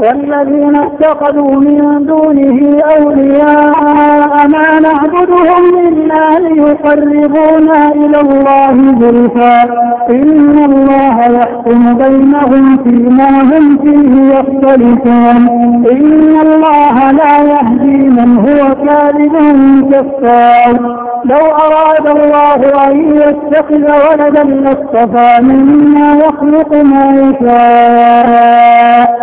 والذين اتخذوا من دونه أولياء ما نعبدهم إلا ليقربونا إلى الله زلفى. إن الله يحكم بينهم فيما هم فيه يختلفون. إن الله لا يهدي من هو كاذب كفار. لو أراد الله أن يتخذ ولدا لاصطفى مما يخلق ما يشاء.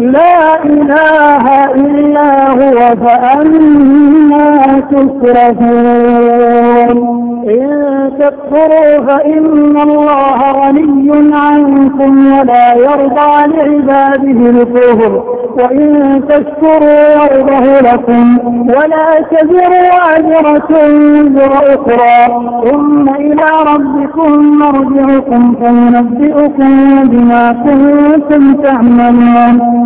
لا إله إلا هو فأنا تصرفون إن تكفروا فإن الله غني عنكم ولا يرضى لعباده الكفر. وإن تشكروا يرضه لكم ولا تزر واجرة وزر أخرى. ثم إلى ربكم مرجعكم فينبئكم بما كنتم تعملون.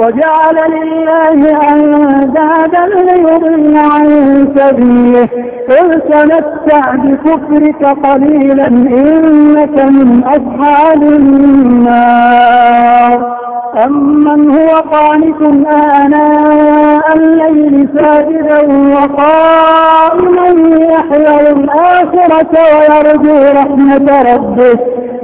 وجعل لله أندادا ليضل عن سبيله. قل تمتع بكفرك قليلا إنك من أصحاب النار. أمن هو قانت آناء الليل ساجدا وقائما يحيى الآخرة ويرجو رحمة ربه.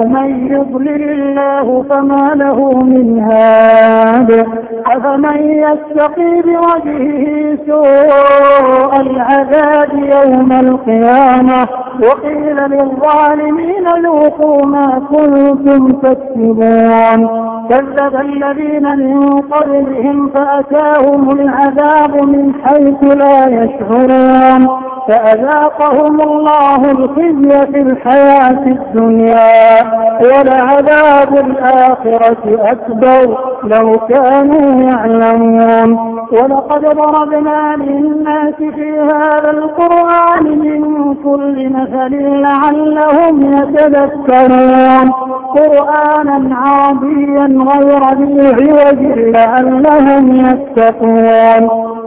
ومن يضلل الله فما له من هاد. أفمن يتقي بوجهه سوء العذاب يوم القيامة؟ وقيل للظالمين ذوقوا ما كنتم تكسبون. كذب الذين من قبلهم فأتاهم العذاب من حيث لا يشعرون. فأذاقهم الله الخزي في الحياة الدنيا ولعذاب الآخرة أكبر لو كانوا يعلمون. ولقد ضربنا للناس في هذا القرآن من كل مثل لعلهم يتذكرون. قرآنا عربيا غير ذي عوج لعلهم يتقون.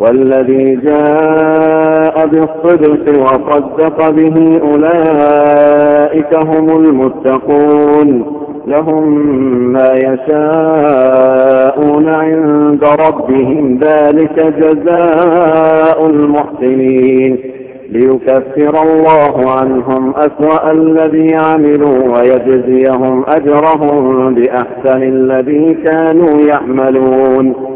والذي جاء بالصدق وصدق به أولئك هم المتقون. لهم ما يشاءون عند ربهم ذلك جزاء المحسنين. ليكفر الله عنهم أسوأ الذي عملوا ويجزيهم أجرهم بأحسن الذي كانوا يعملون.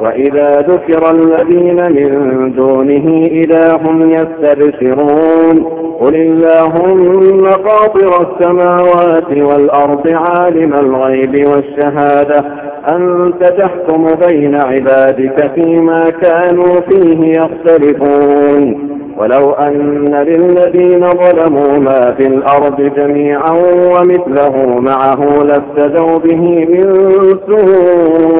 وإذا ذكر الذين من دونه إذا هم يستبشرون قل اللهم قاطر السماوات والأرض عالم الغيب والشهادة أنت تحكم بين عبادك فيما كانوا فيه يختلفون. ولو أن للذين ظلموا ما في الأرض جميعا ومثله معه لافتدوا به من سوء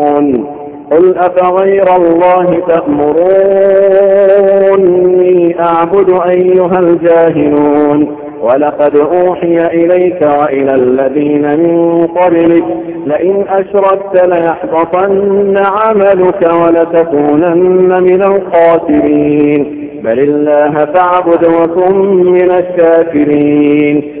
قل أفغير الله تأمروني أعبد أيها الجاهلون. ولقد أوحي إليك وإلى الذين من قبلك. لئن أشركت ليحبطن عملك ولتكونن من الخاسرين. بل الله فاعبد وكن من الشاكرين.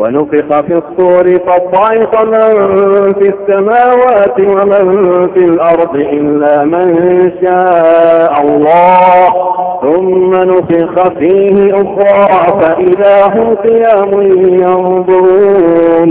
ونفخ في الصور فصعق من في السماوات ومن في الأرض إلا من شاء الله. ثم نفخ فيه أخرى فإذا هم قيام ينظرون.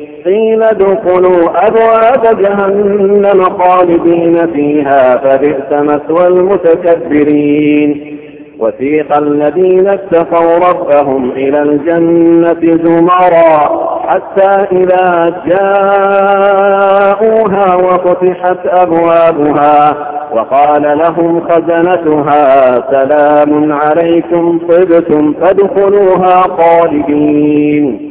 قيل ادخلوا أبواب جهنم خالدين فيها فبئس مثوى المتكبرين. وثيق الذين اتقوا ربهم إلى الجنة زمرا حتى إذا جاءوها وفتحت أبوابها وقال لهم خزنتها سلام عليكم طبتم فادخلوها خالدين.